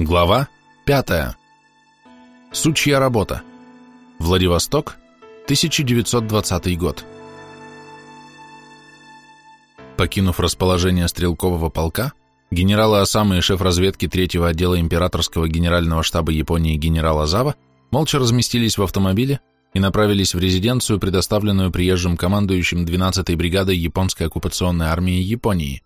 Глава 5. Сучья работа. Владивосток, 1920 год. Покинув расположение стрелкового полка, генералы Осама и шеф разведки третьего отдела императорского генерального штаба Японии генерала Зава молча разместились в автомобиле и направились в резиденцию, предоставленную приезжим командующим 12-й бригадой японской оккупационной армии Японии.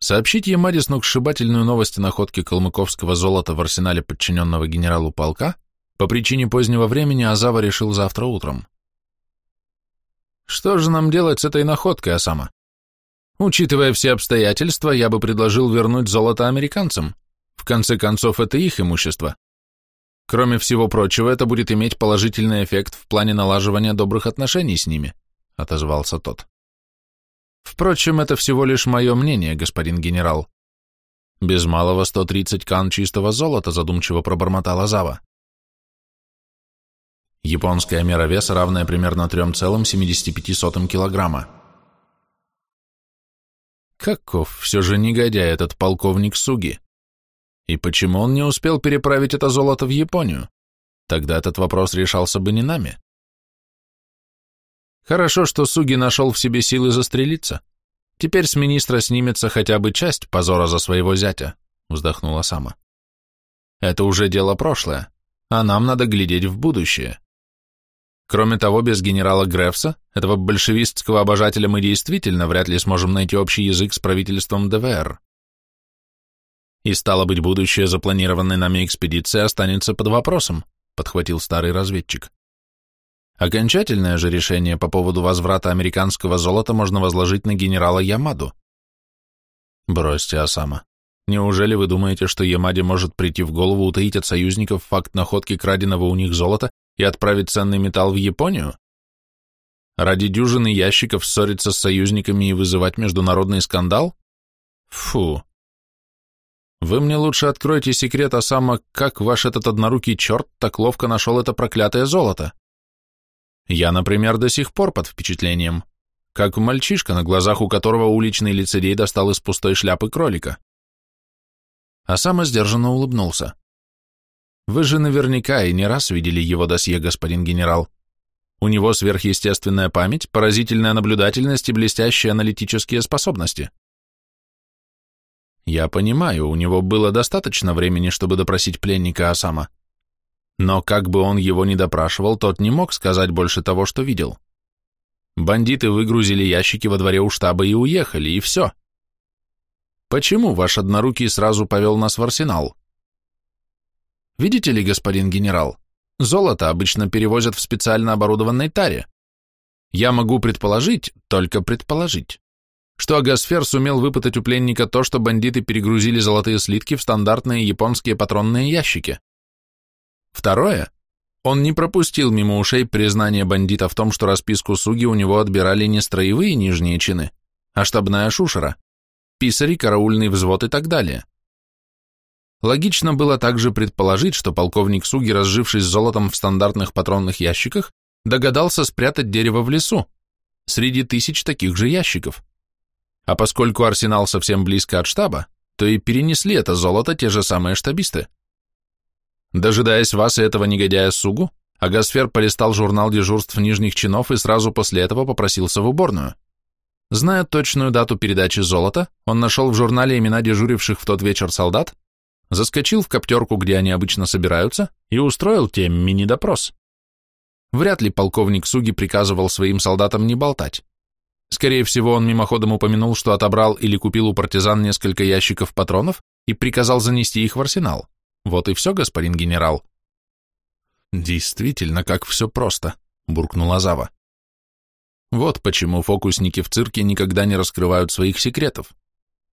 Сообщить Ямаде сногсшибательную новость о находке калмыковского золота в арсенале подчиненного генералу полка по причине позднего времени Азава решил завтра утром. Что же нам делать с этой находкой, Асама? Учитывая все обстоятельства, я бы предложил вернуть золото американцам. В конце концов, это их имущество. Кроме всего прочего, это будет иметь положительный эффект в плане налаживания добрых отношений с ними, отозвался тот. Впрочем, это всего лишь мое мнение, господин генерал. Без малого 130 кан чистого золота, задумчиво пробормотала Зава. Японская мера веса, равная примерно 3,75 килограмма. Каков все же негодяй этот полковник Суги. И почему он не успел переправить это золото в Японию? Тогда этот вопрос решался бы не нами. Хорошо, что Суги нашел в себе силы застрелиться. Теперь с министра снимется хотя бы часть позора за своего зятя, вздохнула Сама. Это уже дело прошлое, а нам надо глядеть в будущее. Кроме того, без генерала Грефса, этого большевистского обожателя, мы действительно вряд ли сможем найти общий язык с правительством ДВР. И стало быть, будущее запланированной нами экспедиции останется под вопросом, подхватил старый разведчик. Окончательное же решение по поводу возврата американского золота можно возложить на генерала Ямаду. Бросьте, Осама. Неужели вы думаете, что Ямаде может прийти в голову утаить от союзников факт находки краденого у них золота и отправить ценный металл в Японию? Ради дюжины ящиков ссориться с союзниками и вызывать международный скандал? Фу. Вы мне лучше откройте секрет Осама, как ваш этот однорукий черт так ловко нашел это проклятое золото. Я, например, до сих пор под впечатлением, как мальчишка, на глазах у которого уличный лицедей достал из пустой шляпы кролика. А сам сдержанно улыбнулся. Вы же наверняка и не раз видели его досье, господин генерал. У него сверхъестественная память, поразительная наблюдательность и блестящие аналитические способности. Я понимаю, у него было достаточно времени, чтобы допросить пленника Асама. Но как бы он его ни допрашивал, тот не мог сказать больше того, что видел. Бандиты выгрузили ящики во дворе у штаба и уехали, и все. Почему ваш однорукий сразу повел нас в арсенал? Видите ли, господин генерал, золото обычно перевозят в специально оборудованной таре. Я могу предположить, только предположить, что Агасфер сумел выпытать у пленника то, что бандиты перегрузили золотые слитки в стандартные японские патронные ящики. Второе. Он не пропустил мимо ушей признание бандита в том, что расписку Суги у него отбирали не строевые нижние чины, а штабная шушера, писари, караульный взвод и так далее. Логично было также предположить, что полковник Суги, разжившись золотом в стандартных патронных ящиках, догадался спрятать дерево в лесу, среди тысяч таких же ящиков. А поскольку арсенал совсем близко от штаба, то и перенесли это золото те же самые штабисты. Дожидаясь вас и этого негодяя Сугу, Агасфер полистал журнал дежурств нижних чинов и сразу после этого попросился в уборную. Зная точную дату передачи золота, он нашел в журнале имена дежуривших в тот вечер солдат, заскочил в коптерку, где они обычно собираются, и устроил тем мини-допрос. Вряд ли полковник Суги приказывал своим солдатам не болтать. Скорее всего, он мимоходом упомянул, что отобрал или купил у партизан несколько ящиков патронов и приказал занести их в арсенал. Вот и все, господин генерал. Действительно, как все просто, буркнула Зава. Вот почему фокусники в цирке никогда не раскрывают своих секретов.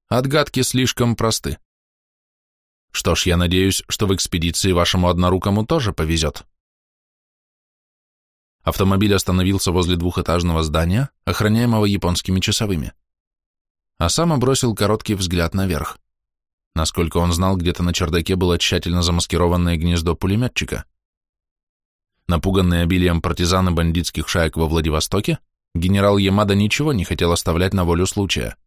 Отгадки слишком просты. Что ж, я надеюсь, что в экспедиции вашему однорукому тоже повезет. Автомобиль остановился возле двухэтажного здания, охраняемого японскими часовыми. А сам бросил короткий взгляд наверх. Насколько он знал, где-то на чердаке было тщательно замаскированное гнездо пулеметчика. Напуганный обилием партизан и бандитских шаек во Владивостоке, генерал Ямада ничего не хотел оставлять на волю случая.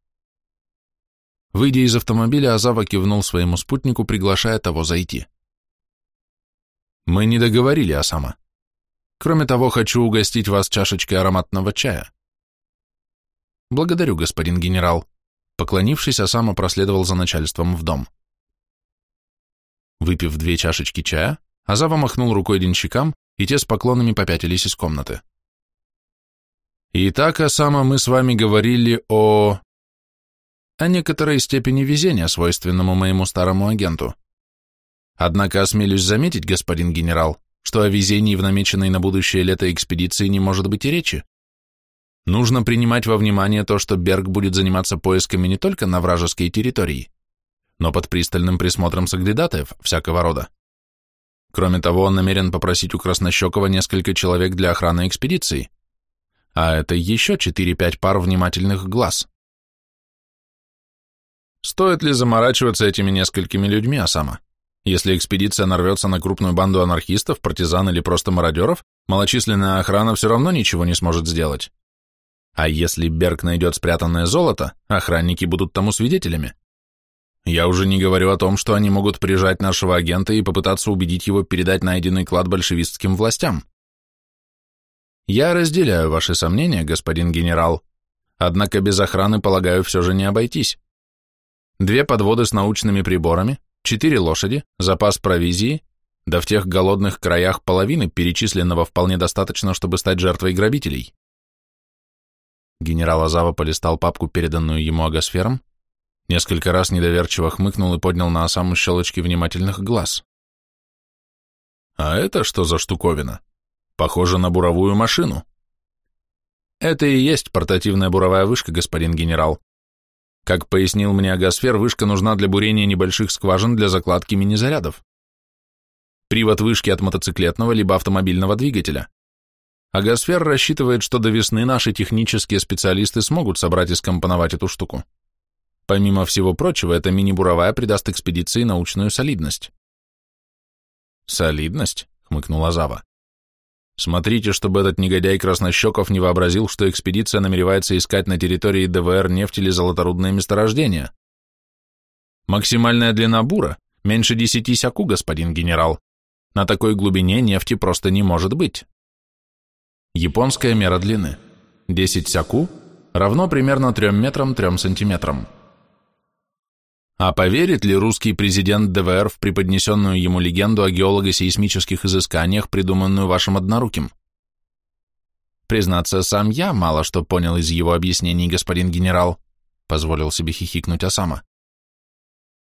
Выйдя из автомобиля, Азава кивнул своему спутнику, приглашая того зайти. «Мы не договорили, Асама. Кроме того, хочу угостить вас чашечкой ароматного чая». «Благодарю, господин генерал». Поклонившись, Асама проследовал за начальством в дом. Выпив две чашечки чая, Азава махнул рукой денщикам, и те с поклонами попятились из комнаты. «Итак, Асама, мы с вами говорили о...» «О некоторой степени везения, свойственному моему старому агенту. Однако осмелюсь заметить, господин генерал, что о везении в намеченной на будущее лето экспедиции не может быть и речи. Нужно принимать во внимание то, что Берг будет заниматься поисками не только на вражеской территории, но под пристальным присмотром соглядатаев всякого рода. Кроме того, он намерен попросить у Краснощекова несколько человек для охраны экспедиции, а это еще 4-5 пар внимательных глаз. Стоит ли заморачиваться этими несколькими людьми, Асама? Если экспедиция нарвется на крупную банду анархистов, партизан или просто мародеров, малочисленная охрана все равно ничего не сможет сделать. А если Берг найдет спрятанное золото, охранники будут тому свидетелями. Я уже не говорю о том, что они могут прижать нашего агента и попытаться убедить его передать найденный клад большевистским властям. Я разделяю ваши сомнения, господин генерал, однако без охраны, полагаю, все же не обойтись. Две подводы с научными приборами, четыре лошади, запас провизии, да в тех голодных краях половины перечисленного вполне достаточно, чтобы стать жертвой грабителей. Генерал Азава полистал папку, переданную ему агосфером, Несколько раз недоверчиво хмыкнул и поднял на Осаму щелочки внимательных глаз. «А это что за штуковина? Похоже на буровую машину». «Это и есть портативная буровая вышка, господин генерал. Как пояснил мне Агосфер, вышка нужна для бурения небольших скважин для закладки мини-зарядов. Привод вышки от мотоциклетного либо автомобильного двигателя. Агосфер рассчитывает, что до весны наши технические специалисты смогут собрать и скомпоновать эту штуку. Помимо всего прочего, эта мини-буровая придаст экспедиции научную солидность. «Солидность?» — хмыкнула Зава. «Смотрите, чтобы этот негодяй Краснощеков не вообразил, что экспедиция намеревается искать на территории ДВР нефть или золоторудное месторождение. Максимальная длина бура — меньше десяти сяку, господин генерал. На такой глубине нефти просто не может быть. Японская мера длины. 10 сяку равно примерно 3 метрам 3 сантиметрам. А поверит ли русский президент ДВР в преподнесенную ему легенду о геолого-сейсмических изысканиях, придуманную вашим одноруким? Признаться, сам я мало что понял из его объяснений, господин генерал, позволил себе хихикнуть Осама.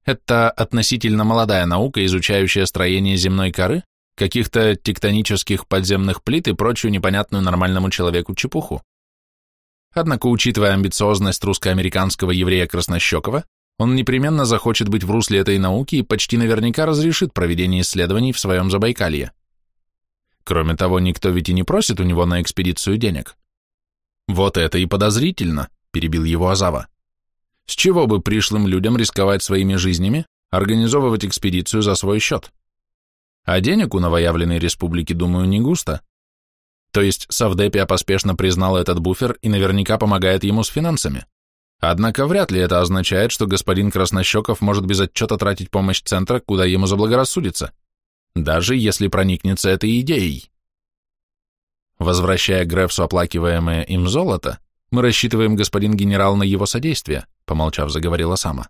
Это относительно молодая наука, изучающая строение земной коры, каких-то тектонических подземных плит и прочую непонятную нормальному человеку чепуху. Однако, учитывая амбициозность русско-американского еврея Краснощекова, он непременно захочет быть в русле этой науки и почти наверняка разрешит проведение исследований в своем Забайкалье. Кроме того, никто ведь и не просит у него на экспедицию денег. Вот это и подозрительно, перебил его Азава. С чего бы пришлым людям рисковать своими жизнями, организовывать экспедицию за свой счет? А денег у новоявленной республики, думаю, не густо. То есть Савдепия поспешно признал этот буфер и наверняка помогает ему с финансами. Однако вряд ли это означает, что господин Краснощеков может без отчета тратить помощь центра, куда ему заблагорассудится, даже если проникнется этой идеей. Возвращая Грефсу оплакиваемое им золото, мы рассчитываем, господин генерал, на его содействие, помолчав, заговорила сама.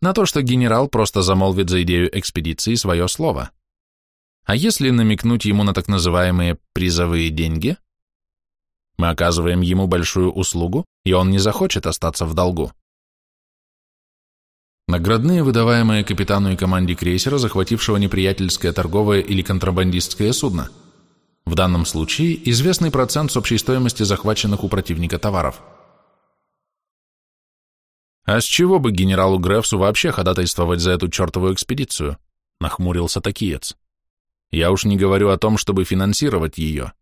На то, что генерал просто замолвит за идею экспедиции свое слово. А если намекнуть ему на так называемые призовые деньги, мы оказываем ему большую услугу, и он не захочет остаться в долгу. Наградные, выдаваемые капитану и команде крейсера, захватившего неприятельское торговое или контрабандистское судно. В данном случае известный процент с общей стоимости захваченных у противника товаров. А с чего бы генералу Грефсу вообще ходатайствовать за эту чертову экспедицию? Нахмурился Такиец. Я уж не говорю о том, чтобы финансировать ее.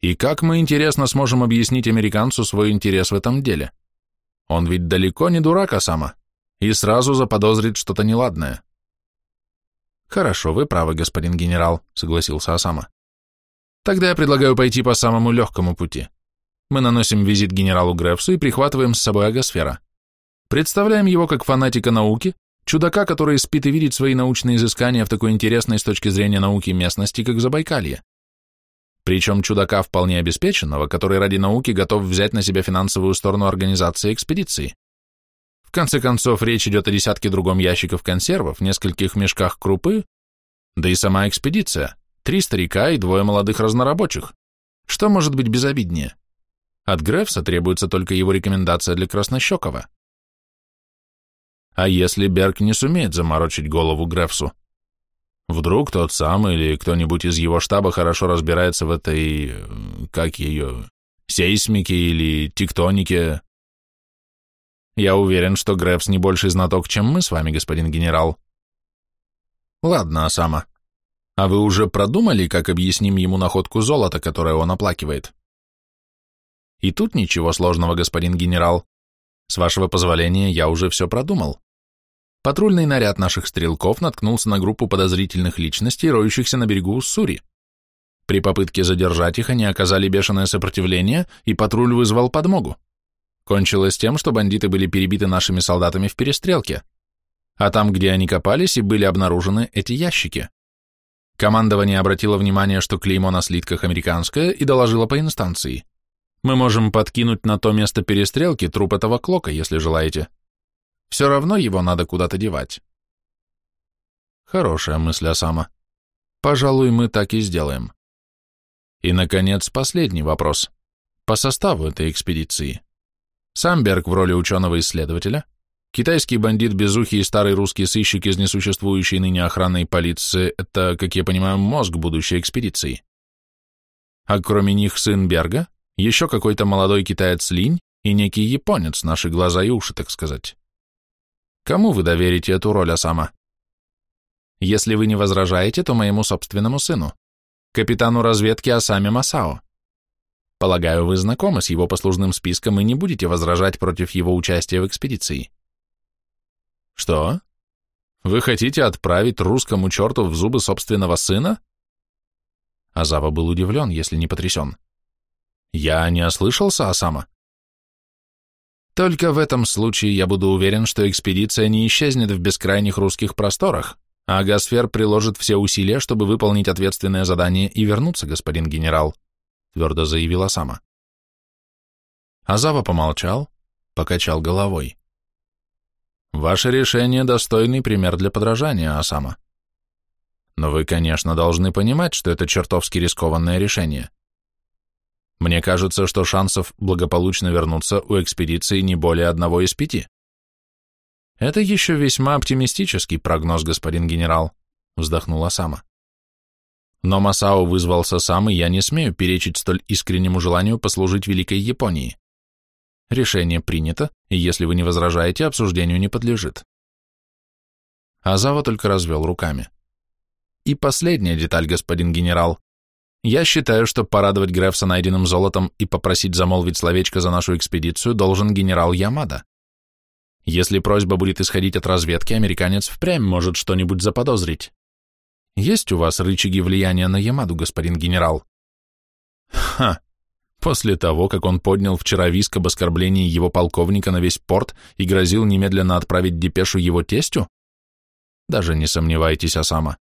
И как мы, интересно, сможем объяснить американцу свой интерес в этом деле? Он ведь далеко не дурак, Осама, и сразу заподозрит что-то неладное. Хорошо, вы правы, господин генерал, согласился Осама. Тогда я предлагаю пойти по самому легкому пути. Мы наносим визит генералу Грефсу и прихватываем с собой агосфера. Представляем его как фанатика науки, чудака, который спит и видит свои научные изыскания в такой интересной с точки зрения науки местности, как Забайкалье. Причем чудака вполне обеспеченного, который ради науки готов взять на себя финансовую сторону организации экспедиции. В конце концов, речь идет о десятке другом ящиков консервов, нескольких мешках крупы, да и сама экспедиция. Три старика и двое молодых разнорабочих. Что может быть безобиднее? От Грефса требуется только его рекомендация для Краснощекова. А если Берг не сумеет заморочить голову Грефсу? Вдруг тот сам или кто-нибудь из его штаба хорошо разбирается в этой... как ее... сейсмике или тектонике? Я уверен, что Грефс не больше знаток, чем мы с вами, господин генерал. Ладно, Осама. А вы уже продумали, как объясним ему находку золота, которое он оплакивает? И тут ничего сложного, господин генерал. С вашего позволения, я уже все продумал. Патрульный наряд наших стрелков наткнулся на группу подозрительных личностей, роющихся на берегу Уссури. При попытке задержать их они оказали бешеное сопротивление, и патруль вызвал подмогу. Кончилось тем, что бандиты были перебиты нашими солдатами в перестрелке. А там, где они копались, и были обнаружены эти ящики. Командование обратило внимание, что клеймо на слитках американское, и доложило по инстанции. Мы можем подкинуть на то место перестрелки труп этого клока, если желаете. Все равно его надо куда-то девать. Хорошая мысль, Осама. Пожалуй, мы так и сделаем. И, наконец, последний вопрос. По составу этой экспедиции. Сам Берг в роли ученого-исследователя, китайский бандит Безухий и старый русский сыщик из несуществующей ныне охранной полиции – это, как я понимаю, мозг будущей экспедиции. А кроме них сын Берга, еще какой-то молодой китаец Линь и некий японец, наши глаза и уши, так сказать. Кому вы доверите эту роль, Осама? Если вы не возражаете, то моему собственному сыну, капитану разведки Осаме Масао. Полагаю, вы знакомы с его послужным списком и не будете возражать против его участия в экспедиции. Что? Вы хотите отправить русскому черту в зубы собственного сына? Азава был удивлен, если не потрясен. Я не ослышался, Осама? Только в этом случае я буду уверен, что экспедиция не исчезнет в бескрайних русских просторах, а Гасфер приложит все усилия, чтобы выполнить ответственное задание и вернуться, господин генерал, твердо заявила Сама. Азава помолчал, покачал головой. Ваше решение достойный пример для подражания, Асама. Но вы, конечно, должны понимать, что это чертовски рискованное решение. Мне кажется, что шансов благополучно вернуться у экспедиции не более одного из пяти. Это еще весьма оптимистический прогноз, господин генерал, вздохнула Сама. Но Масао вызвался сам, и я не смею перечить столь искреннему желанию послужить Великой Японии. Решение принято, и если вы не возражаете, обсуждению не подлежит. Азава только развел руками. И последняя деталь, господин генерал. Я считаю, что порадовать Грефса найденным золотом и попросить замолвить словечко за нашу экспедицию должен генерал Ямада. Если просьба будет исходить от разведки, американец впрямь может что-нибудь заподозрить. Есть у вас рычаги влияния на Ямаду, господин генерал? Ха! После того, как он поднял вчера виск об оскорблении его полковника на весь порт и грозил немедленно отправить депешу его тестю? Даже не сомневайтесь, Осама.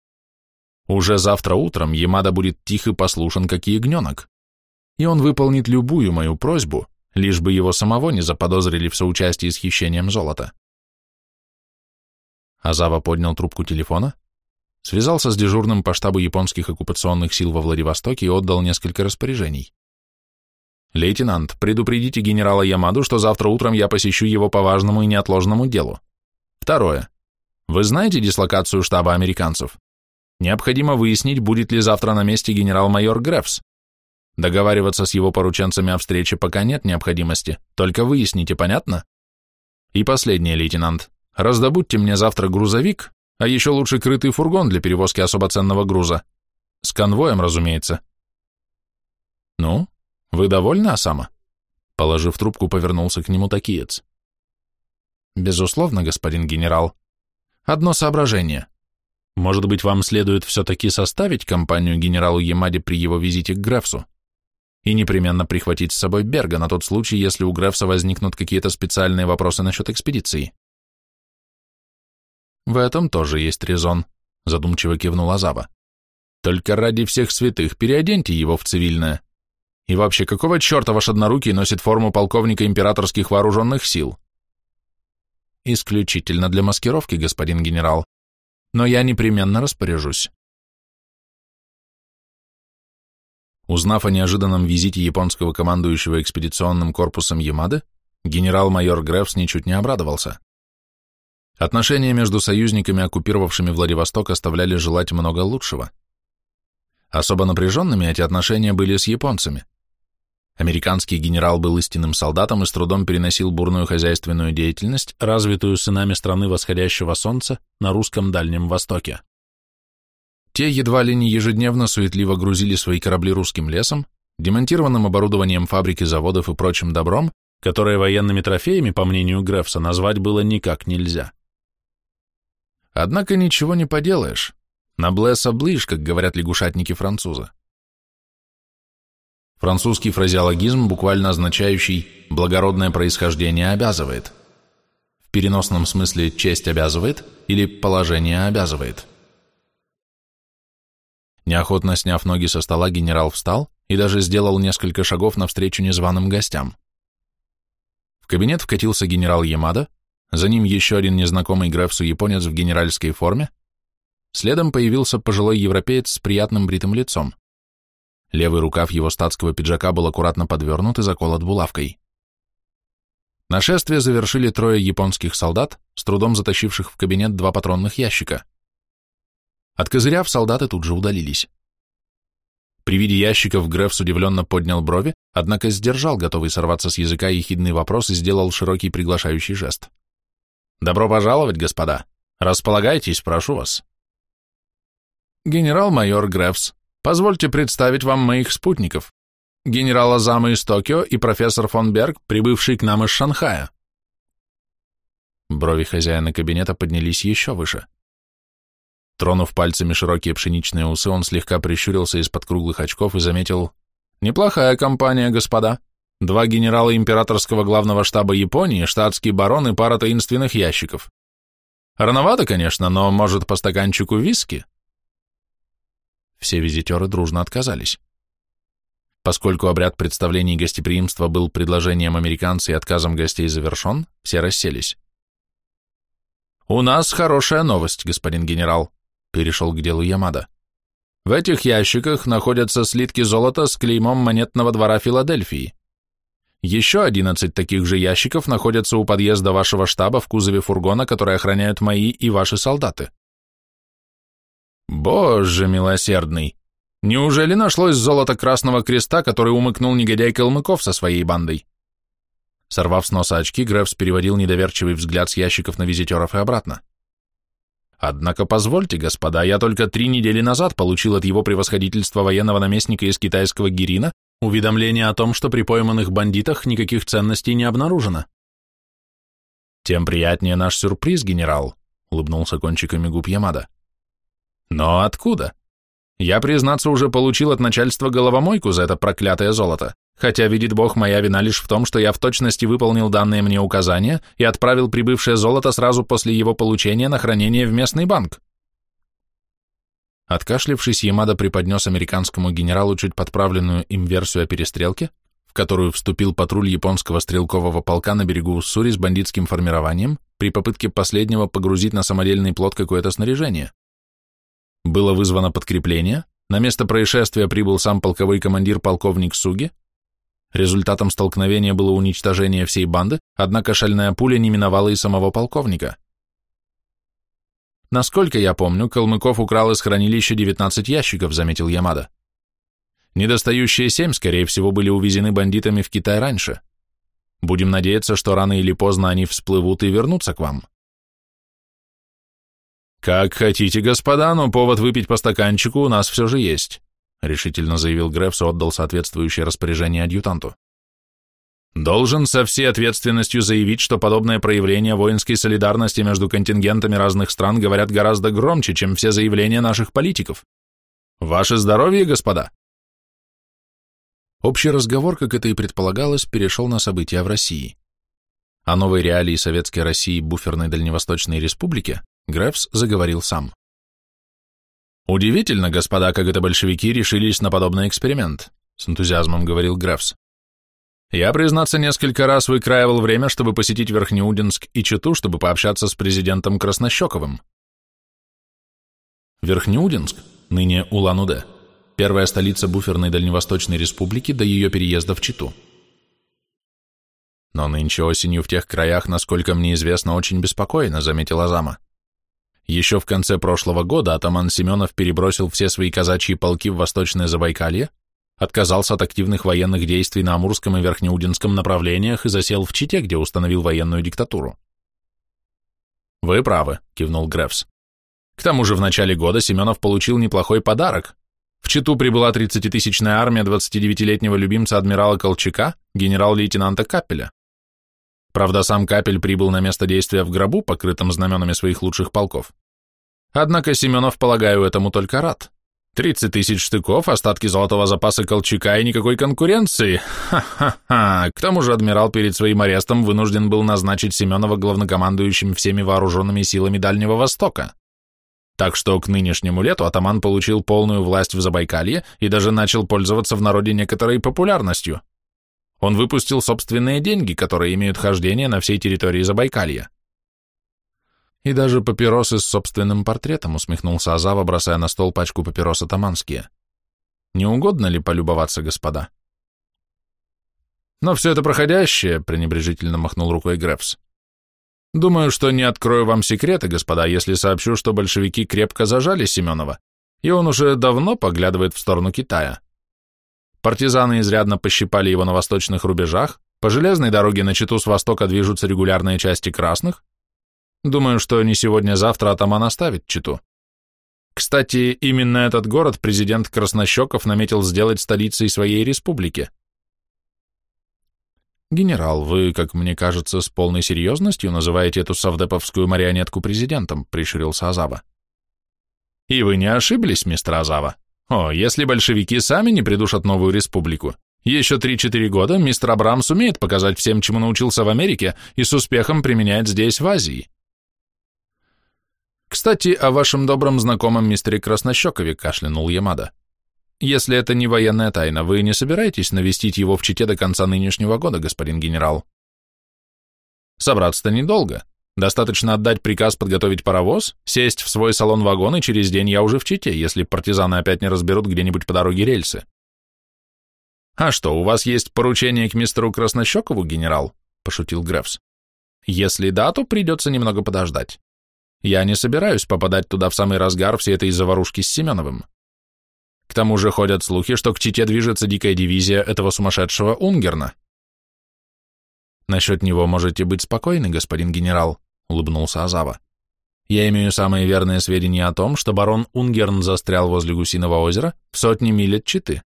Уже завтра утром Ямада будет тих и послушен, как ягненок. И он выполнит любую мою просьбу, лишь бы его самого не заподозрили в соучастии с хищением золота. Азава поднял трубку телефона, связался с дежурным по штабу японских оккупационных сил во Владивостоке и отдал несколько распоряжений. «Лейтенант, предупредите генерала Ямаду, что завтра утром я посещу его по важному и неотложному делу. Второе. Вы знаете дислокацию штаба американцев? Необходимо выяснить, будет ли завтра на месте генерал-майор Грефс. Договариваться с его порученцами о встрече пока нет необходимости, только выясните, понятно? И последнее, лейтенант. Раздобудьте мне завтра грузовик, а еще лучше крытый фургон для перевозки особо ценного груза. С конвоем, разумеется. Ну, вы довольны, Осама? Положив трубку, повернулся к нему такиец. Безусловно, господин генерал. Одно соображение. Может быть, вам следует все-таки составить компанию генералу Ямаде при его визите к Грефсу? и непременно прихватить с собой Берга на тот случай, если у Грефса возникнут какие-то специальные вопросы насчет экспедиции. В этом тоже есть резон, задумчиво кивнул Азаба. Только ради всех святых переоденьте его в цивильное. И вообще, какого черта ваш однорукий носит форму полковника императорских вооруженных сил? Исключительно для маскировки, господин генерал. Но я непременно распоряжусь. Узнав о неожиданном визите японского командующего экспедиционным корпусом Ямады, генерал-майор Грефс ничуть не обрадовался. Отношения между союзниками, оккупировавшими Владивосток, оставляли желать много лучшего. Особо напряженными эти отношения были с японцами. Американский генерал был истинным солдатом и с трудом переносил бурную хозяйственную деятельность, развитую сынами страны восходящего солнца на русском Дальнем Востоке. Те едва ли не ежедневно суетливо грузили свои корабли русским лесом, демонтированным оборудованием фабрик и заводов и прочим добром, которое военными трофеями, по мнению Грефса, назвать было никак нельзя. Однако ничего не поделаешь. На блесса ближ, как говорят лягушатники-французы. Французский фразеологизм, буквально означающий «благородное происхождение обязывает». В переносном смысле «честь обязывает» или «положение обязывает». Неохотно сняв ноги со стола, генерал встал и даже сделал несколько шагов навстречу незваным гостям. В кабинет вкатился генерал Ямада, за ним еще один незнакомый Грефсу японец в генеральской форме, следом появился пожилой европеец с приятным бритым лицом. Левый рукав его статского пиджака был аккуратно подвернут и заколот булавкой. Нашествие завершили трое японских солдат, с трудом затащивших в кабинет два патронных ящика. Откозыряв, солдаты тут же удалились. При виде ящиков Грефс удивленно поднял брови, однако сдержал, готовый сорваться с языка ехидный вопрос и сделал широкий приглашающий жест. «Добро пожаловать, господа! Располагайтесь, прошу вас!» «Генерал-майор Грефс, позвольте представить вам моих спутников, генерала Зама из Токио и профессор фон Берг, прибывший к нам из Шанхая». Брови хозяина кабинета поднялись еще выше. Тронув пальцами широкие пшеничные усы, он слегка прищурился из-под круглых очков и заметил «Неплохая компания, господа. Два генерала императорского главного штаба Японии, штатский барон и пара таинственных ящиков. Рановато, конечно, но, может, по стаканчику виски?» Все визитеры дружно отказались. Поскольку обряд представлений гостеприимства был предложением американца и отказом гостей завершен, все расселись. «У нас хорошая новость, господин генерал», перешел к делу Ямада. В этих ящиках находятся слитки золота с клеймом монетного двора Филадельфии. Еще одиннадцать таких же ящиков находятся у подъезда вашего штаба в кузове фургона, который охраняют мои и ваши солдаты. Боже милосердный! Неужели нашлось золото Красного Креста, который умыкнул негодяй Калмыков со своей бандой? Сорвав с носа очки, Грефс переводил недоверчивый взгляд с ящиков на визитеров и обратно. Однако позвольте, господа, я только три недели назад получил от его превосходительства военного наместника из китайского Гирина уведомление о том, что при пойманных бандитах никаких ценностей не обнаружено. Тем приятнее наш сюрприз, генерал, улыбнулся кончиками губ Ямада. Но откуда? Я, признаться, уже получил от начальства головомойку за это проклятое золото хотя, видит Бог, моя вина лишь в том, что я в точности выполнил данные мне указания и отправил прибывшее золото сразу после его получения на хранение в местный банк. Откашлившись, Ямада преподнес американскому генералу чуть подправленную им версию о перестрелке, в которую вступил патруль японского стрелкового полка на берегу Уссури с бандитским формированием при попытке последнего погрузить на самодельный плот какое-то снаряжение. Было вызвано подкрепление, на место происшествия прибыл сам полковой командир полковник Суги, Результатом столкновения было уничтожение всей банды, однако шальная пуля не миновала и самого полковника. Насколько я помню, Калмыков украл из хранилища 19 ящиков, заметил Ямада. Недостающие семь, скорее всего, были увезены бандитами в Китай раньше. Будем надеяться, что рано или поздно они всплывут и вернутся к вам. Как хотите, господа, но повод выпить по стаканчику у нас все же есть решительно заявил Грефс и отдал соответствующее распоряжение адъютанту. Должен со всей ответственностью заявить, что подобное проявление воинской солидарности между контингентами разных стран говорят гораздо громче, чем все заявления наших политиков. Ваше здоровье, господа! Общий разговор, как это и предполагалось, перешел на события в России. О новой реалии Советской России буферной Дальневосточной Республики Грефс заговорил сам. «Удивительно, господа, как это большевики решились на подобный эксперимент», с энтузиазмом говорил Грефс. «Я, признаться, несколько раз выкраивал время, чтобы посетить Верхнеудинск и Читу, чтобы пообщаться с президентом Краснощековым». Верхнеудинск, ныне Улан-Удэ, первая столица буферной Дальневосточной Республики до ее переезда в Читу. Но нынче осенью в тех краях, насколько мне известно, очень беспокойно, заметил Азама. Еще в конце прошлого года атаман Семенов перебросил все свои казачьи полки в Восточное Забайкалье, отказался от активных военных действий на Амурском и Верхнеудинском направлениях и засел в Чите, где установил военную диктатуру. «Вы правы», — кивнул Грефс. «К тому же в начале года Семенов получил неплохой подарок. В Читу прибыла 30-тысячная армия 29-летнего любимца адмирала Колчака, генерал-лейтенанта Капеля. Правда, сам Капель прибыл на место действия в гробу, покрытом знаменами своих лучших полков. Однако Семенов, полагаю, этому только рад. 30 тысяч штыков, остатки золотого запаса Колчака и никакой конкуренции. Ха-ха-ха. К тому же адмирал перед своим арестом вынужден был назначить Семенова главнокомандующим всеми вооруженными силами Дальнего Востока. Так что к нынешнему лету атаман получил полную власть в Забайкалье и даже начал пользоваться в народе некоторой популярностью. Он выпустил собственные деньги, которые имеют хождение на всей территории Забайкалья. И даже папиросы с собственным портретом, усмехнулся Азава, бросая на стол пачку папирос атаманские. Не угодно ли полюбоваться, господа? Но все это проходящее, пренебрежительно махнул рукой Грефс. Думаю, что не открою вам секреты, господа, если сообщу, что большевики крепко зажали Семенова, и он уже давно поглядывает в сторону Китая. Партизаны изрядно пощипали его на восточных рубежах, по железной дороге на Читу с востока движутся регулярные части красных. Думаю, что не сегодня-завтра атаман оставит Читу. Кстати, именно этот город президент Краснощеков наметил сделать столицей своей республики. «Генерал, вы, как мне кажется, с полной серьезностью называете эту совдеповскую марионетку президентом», — приширился Азава. «И вы не ошиблись, мистер Азава. О, если большевики сами не придушат новую республику, еще 3-4 года мистер Абрам сумеет показать всем, чему научился в Америке и с успехом применяет здесь, в Азии. Кстати, о вашем добром знакомом мистере Краснощекове кашлянул Ямада. Если это не военная тайна, вы не собираетесь навестить его в Чите до конца нынешнего года, господин генерал? Собраться-то недолго. Достаточно отдать приказ подготовить паровоз, сесть в свой салон-вагон, и через день я уже в Чите, если партизаны опять не разберут где-нибудь по дороге рельсы. «А что, у вас есть поручение к мистеру Краснощекову, генерал?» – пошутил Грефс. «Если да, то придется немного подождать. Я не собираюсь попадать туда в самый разгар всей этой заварушки с Семеновым. К тому же ходят слухи, что к Чите движется дикая дивизия этого сумасшедшего Унгерна. Насчет него можете быть спокойны, господин генерал. — улыбнулся Азава. «Я имею самые верные сведения о том, что барон Унгерн застрял возле Гусиного озера в сотни миль от Читы,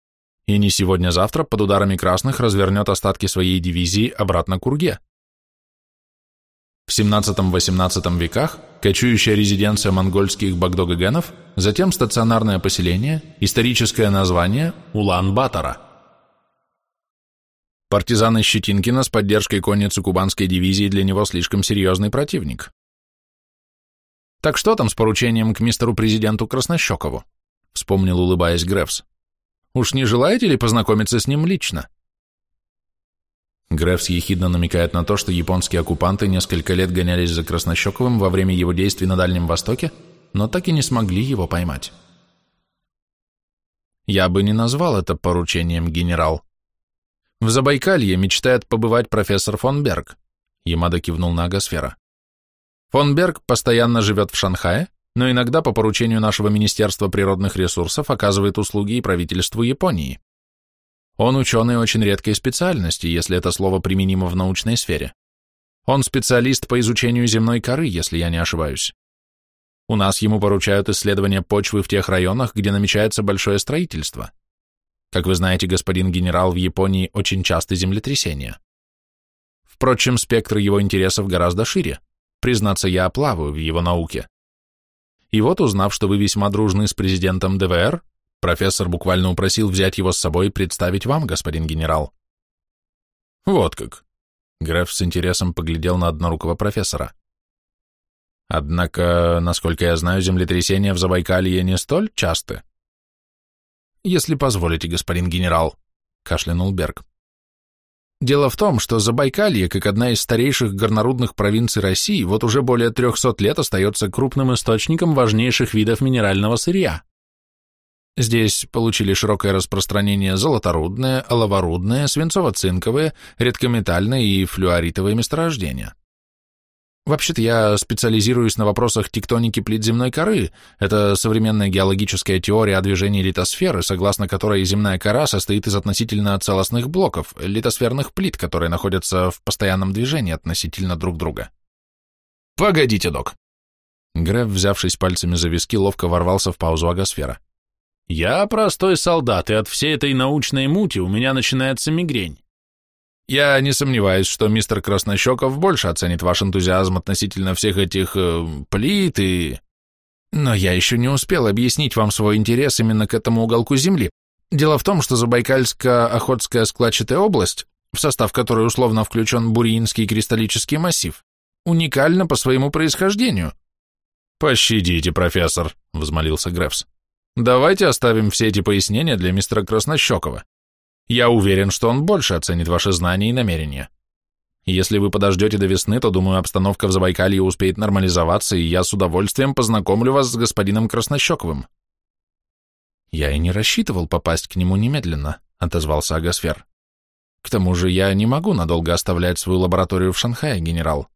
и не сегодня-завтра под ударами красных развернет остатки своей дивизии обратно к Урге. В 17-18 веках кочующая резиденция монгольских багдогагенов, затем стационарное поселение, историческое название Улан-Батора. Партизаны Щетинкина с поддержкой конницы кубанской дивизии для него слишком серьезный противник. «Так что там с поручением к мистеру президенту Краснощекову?» — вспомнил, улыбаясь Грефс. «Уж не желаете ли познакомиться с ним лично?» Грефс ехидно намекает на то, что японские оккупанты несколько лет гонялись за Краснощековым во время его действий на Дальнем Востоке, но так и не смогли его поймать. «Я бы не назвал это поручением, генерал», в Забайкалье мечтает побывать профессор фон Берг. Ямада кивнул на агосфера. Фон Берг постоянно живет в Шанхае, но иногда по поручению нашего Министерства природных ресурсов оказывает услуги и правительству Японии. Он ученый очень редкой специальности, если это слово применимо в научной сфере. Он специалист по изучению земной коры, если я не ошибаюсь. У нас ему поручают исследования почвы в тех районах, где намечается большое строительство. Как вы знаете, господин генерал, в Японии очень часто землетрясения. Впрочем, спектр его интересов гораздо шире. Признаться, я плаваю в его науке. И вот, узнав, что вы весьма дружны с президентом ДВР, Профессор буквально упросил взять его с собой и представить вам, господин генерал. Вот как. Греф с интересом поглядел на однорукого профессора. Однако, насколько я знаю, землетрясения в Забайкалье не столь часты. Если позволите, господин генерал, кашлянул Берг. Дело в том, что Забайкалье, как одна из старейших горнорудных провинций России, вот уже более 300 лет остается крупным источником важнейших видов минерального сырья. Здесь получили широкое распространение золоторудные, оловорудные, свинцово-цинковые, редкометальные и флюоритовые месторождения. Вообще-то я специализируюсь на вопросах тектоники плит земной коры. Это современная геологическая теория о движении литосферы, согласно которой земная кора состоит из относительно целостных блоков, литосферных плит, которые находятся в постоянном движении относительно друг друга. Погодите, док. Греф, взявшись пальцами за виски, ловко ворвался в паузу агосфера. Я простой солдат, и от всей этой научной мути у меня начинается мигрень. Я не сомневаюсь, что мистер Краснощеков больше оценит ваш энтузиазм относительно всех этих э, плит и... Но я еще не успел объяснить вам свой интерес именно к этому уголку Земли. Дело в том, что Забайкальско-Охотская складчатая область, в состав которой условно включен Буриинский кристаллический массив, уникальна по своему происхождению. «Пощадите, профессор», — взмолился Грефс. «Давайте оставим все эти пояснения для мистера Краснощекова. Я уверен, что он больше оценит ваши знания и намерения. Если вы подождете до весны, то, думаю, обстановка в Забайкалье успеет нормализоваться, и я с удовольствием познакомлю вас с господином Краснощековым». «Я и не рассчитывал попасть к нему немедленно», — отозвался Агасфер. «К тому же я не могу надолго оставлять свою лабораторию в Шанхае, генерал.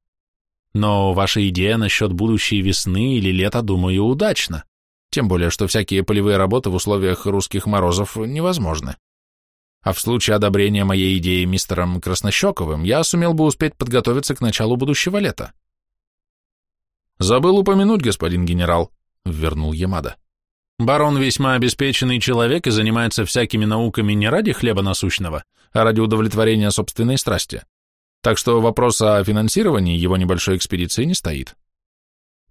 Но ваша идея насчет будущей весны или лета, думаю, удачна. Тем более, что всякие полевые работы в условиях русских морозов невозможны а в случае одобрения моей идеи мистером Краснощековым я сумел бы успеть подготовиться к началу будущего лета. «Забыл упомянуть, господин генерал», — вернул Ямада. «Барон весьма обеспеченный человек и занимается всякими науками не ради хлеба насущного, а ради удовлетворения собственной страсти. Так что вопрос о финансировании его небольшой экспедиции не стоит.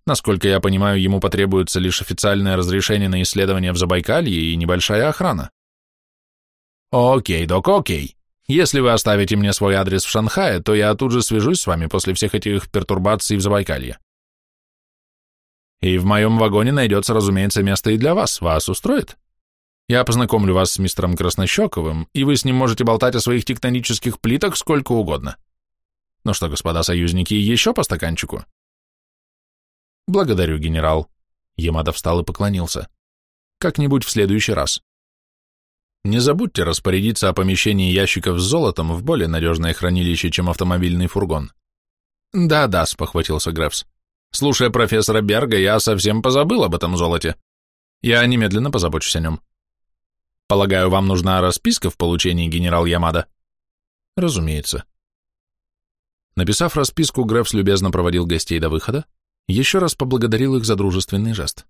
Насколько я понимаю, ему потребуется лишь официальное разрешение на исследование в Забайкалье и небольшая охрана. Окей, док, окей. Если вы оставите мне свой адрес в Шанхае, то я тут же свяжусь с вами после всех этих пертурбаций в Забайкалье. И в моем вагоне найдется, разумеется, место и для вас. Вас устроит? Я познакомлю вас с мистером Краснощековым, и вы с ним можете болтать о своих тектонических плитах сколько угодно. Ну что, господа союзники, еще по стаканчику? Благодарю, генерал. Ямада встал и поклонился. Как-нибудь в следующий раз. Не забудьте распорядиться о помещении ящиков с золотом в более надежное хранилище, чем автомобильный фургон. Да-да, спохватился Грефс. Слушая профессора Берга, я совсем позабыл об этом золоте. Я немедленно позабочусь о нем. Полагаю, вам нужна расписка в получении генерал Ямада? Разумеется. Написав расписку, Грефс любезно проводил гостей до выхода, еще раз поблагодарил их за дружественный жест.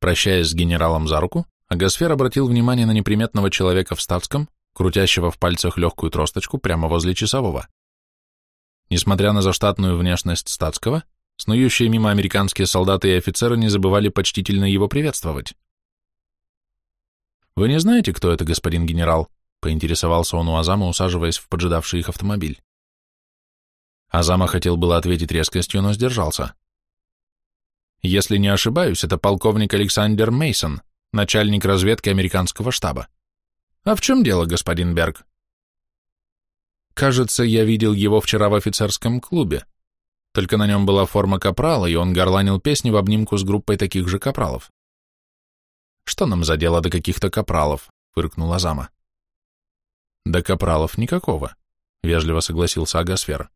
Прощаясь с генералом за руку, Агосфер обратил внимание на неприметного человека в статском, крутящего в пальцах легкую тросточку прямо возле часового. Несмотря на заштатную внешность статского, снующие мимо американские солдаты и офицеры не забывали почтительно его приветствовать. «Вы не знаете, кто это, господин генерал?» — поинтересовался он у Азама, усаживаясь в поджидавший их автомобиль. Азама хотел было ответить резкостью, но сдержался. «Если не ошибаюсь, это полковник Александр Мейсон, начальник разведки американского штаба. А в чем дело, господин Берг? Кажется, я видел его вчера в офицерском клубе. Только на нем была форма капрала, и он горланил песни в обнимку с группой таких же капралов. Что нам за дело до каких-то капралов? Фыркнула Зама. До капралов никакого, вежливо согласился Агасфер.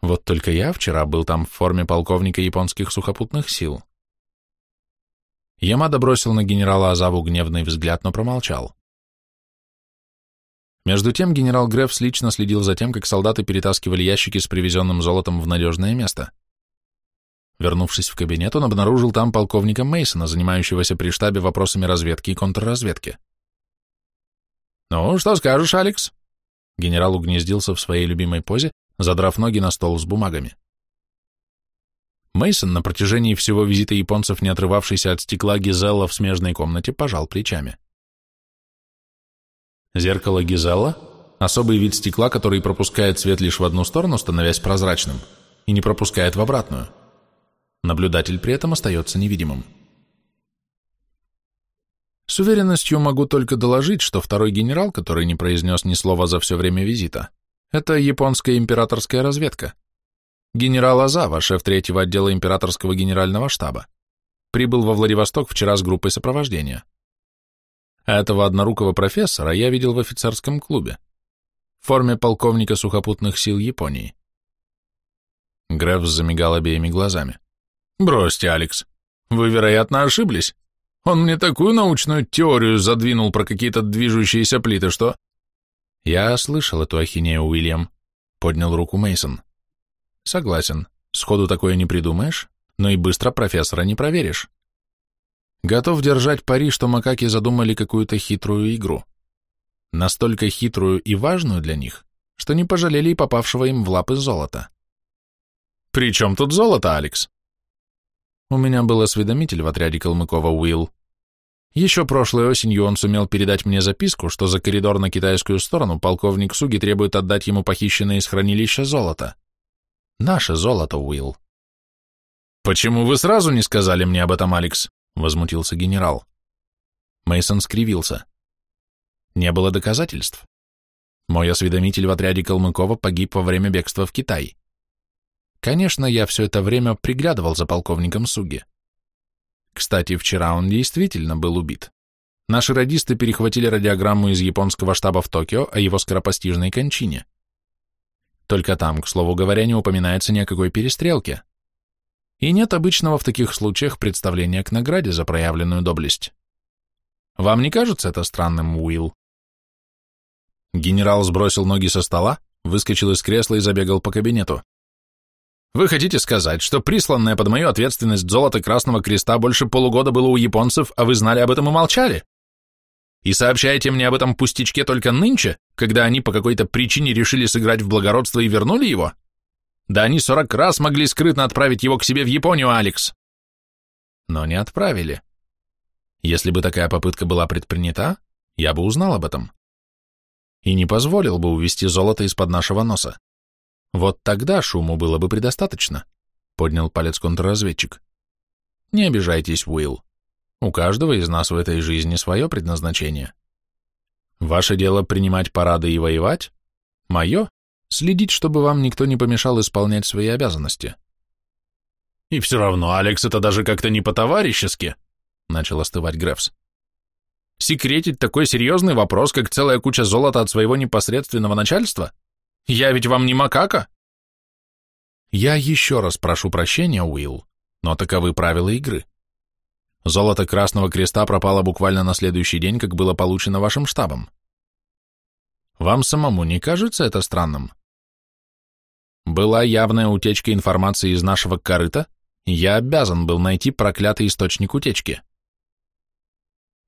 Вот только я вчера был там в форме полковника японских сухопутных сил. Ямада бросил на генерала Азаву гневный взгляд, но промолчал. Между тем генерал Грефс лично следил за тем, как солдаты перетаскивали ящики с привезенным золотом в надежное место. Вернувшись в кабинет, он обнаружил там полковника Мейсона, занимающегося при штабе вопросами разведки и контрразведки. «Ну, что скажешь, Алекс?» Генерал угнездился в своей любимой позе, задрав ноги на стол с бумагами. Мейсон на протяжении всего визита японцев, не отрывавшийся от стекла Гизелла в смежной комнате, пожал плечами. Зеркало Гизелла – особый вид стекла, который пропускает свет лишь в одну сторону, становясь прозрачным, и не пропускает в обратную. Наблюдатель при этом остается невидимым. С уверенностью могу только доложить, что второй генерал, который не произнес ни слова за все время визита, это японская императорская разведка – Генерал Азава, шеф третьего отдела императорского генерального штаба, прибыл во Владивосток вчера с группой сопровождения. Этого однорукого профессора я видел в офицерском клубе в форме полковника сухопутных сил Японии. Греф замигал обеими глазами. «Бросьте, Алекс, вы, вероятно, ошиблись. Он мне такую научную теорию задвинул про какие-то движущиеся плиты, что...» «Я слышал эту ахинею, Уильям», — поднял руку Мейсон. Согласен, сходу такое не придумаешь, но и быстро профессора не проверишь. Готов держать пари, что макаки задумали какую-то хитрую игру. Настолько хитрую и важную для них, что не пожалели и попавшего им в лапы золота. «При чем тут золото, Алекс?» У меня был осведомитель в отряде Калмыкова Уилл. Еще прошлой осенью он сумел передать мне записку, что за коридор на китайскую сторону полковник Суги требует отдать ему похищенное из хранилища золото. Наше золото, Уилл. Почему вы сразу не сказали мне об этом, Алекс? Возмутился генерал. Мейсон скривился. Не было доказательств. Мой осведомитель в отряде Калмыкова погиб во время бегства в Китай. Конечно, я все это время приглядывал за полковником Суги. Кстати, вчера он действительно был убит. Наши радисты перехватили радиограмму из японского штаба в Токио о его скоропостижной кончине. Только там, к слову говоря, не упоминается ни о какой перестрелке. И нет обычного в таких случаях представления к награде за проявленную доблесть. Вам не кажется это странным, Уилл? Генерал сбросил ноги со стола, выскочил из кресла и забегал по кабинету. Вы хотите сказать, что присланное под мою ответственность золото Красного Креста больше полугода было у японцев, а вы знали об этом и молчали? И сообщаете мне об этом пустячке только нынче, когда они по какой-то причине решили сыграть в благородство и вернули его? Да они сорок раз могли скрытно отправить его к себе в Японию, Алекс. Но не отправили. Если бы такая попытка была предпринята, я бы узнал об этом. И не позволил бы увести золото из-под нашего носа. Вот тогда шуму было бы предостаточно, поднял палец контрразведчик. Не обижайтесь, Уилл. У каждого из нас в этой жизни свое предназначение. Ваше дело принимать парады и воевать, мое — следить, чтобы вам никто не помешал исполнять свои обязанности. И все равно, Алекс, это даже как-то не по-товарищески, — начал остывать Грефс. Секретить такой серьезный вопрос, как целая куча золота от своего непосредственного начальства? Я ведь вам не макака. Я еще раз прошу прощения, Уилл, но таковы правила игры. Золото Красного Креста пропало буквально на следующий день, как было получено вашим штабом. Вам самому не кажется это странным? Была явная утечка информации из нашего корыта, и я обязан был найти проклятый источник утечки.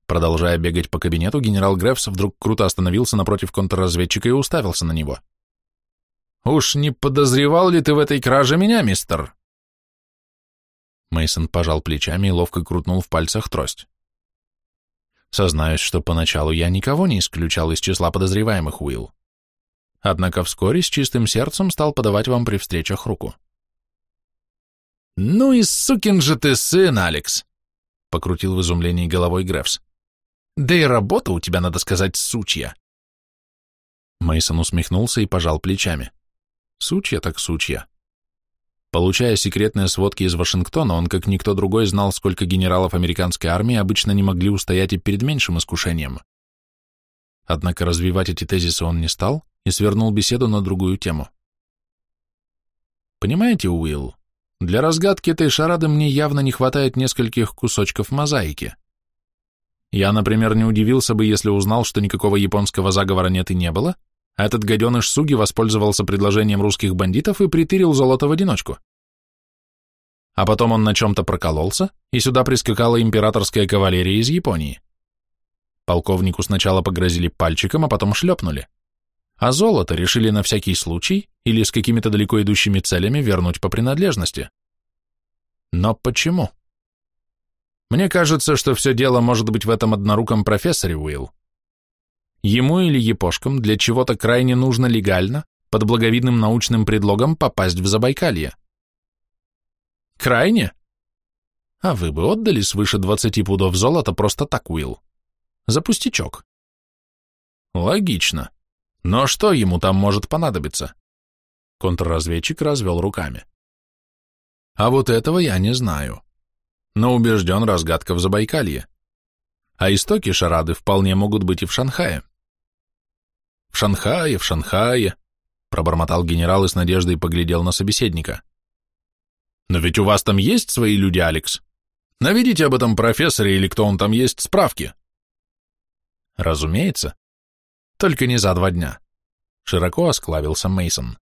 Продолжая бегать по кабинету, генерал Грефс вдруг круто остановился напротив контрразведчика и уставился на него. «Уж не подозревал ли ты в этой краже меня, мистер?» Мейсон пожал плечами и ловко крутнул в пальцах трость. Сознаюсь, что поначалу я никого не исключал из числа подозреваемых, Уилл. Однако вскоре с чистым сердцем стал подавать вам при встречах руку. «Ну и сукин же ты сын, Алекс!» — покрутил в изумлении головой Грефс. «Да и работа у тебя, надо сказать, сучья!» Мейсон усмехнулся и пожал плечами. «Сучья так сучья. Получая секретные сводки из Вашингтона, он, как никто другой, знал, сколько генералов американской армии обычно не могли устоять и перед меньшим искушением. Однако развивать эти тезисы он не стал и свернул беседу на другую тему. Понимаете, Уилл, для разгадки этой шарады мне явно не хватает нескольких кусочков мозаики. Я, например, не удивился бы, если узнал, что никакого японского заговора нет и не было, этот гаденыш Суги воспользовался предложением русских бандитов и притырил золото в одиночку. А потом он на чем-то прокололся, и сюда прискакала императорская кавалерия из Японии. Полковнику сначала погрозили пальчиком, а потом шлепнули. А золото решили на всякий случай или с какими-то далеко идущими целями вернуть по принадлежности. Но почему? Мне кажется, что все дело может быть в этом одноруком профессоре, Уилл. Ему или епошкам для чего-то крайне нужно легально, под благовидным научным предлогом попасть в Забайкалье. Крайне? А вы бы отдали свыше двадцати пудов золота просто так, Уилл. За пустячок. Логично. Но что ему там может понадобиться? Контрразведчик развел руками. А вот этого я не знаю. Но убежден, разгадка в Забайкалье. А истоки шарады вполне могут быть и в Шанхае. В Шанхае, в Шанхае, пробормотал генерал и с надеждой поглядел на собеседника. Но ведь у вас там есть свои люди, Алекс? Наведите об этом профессоре или кто он там есть справки. Разумеется. Только не за два дня. Широко осклавился Мейсон.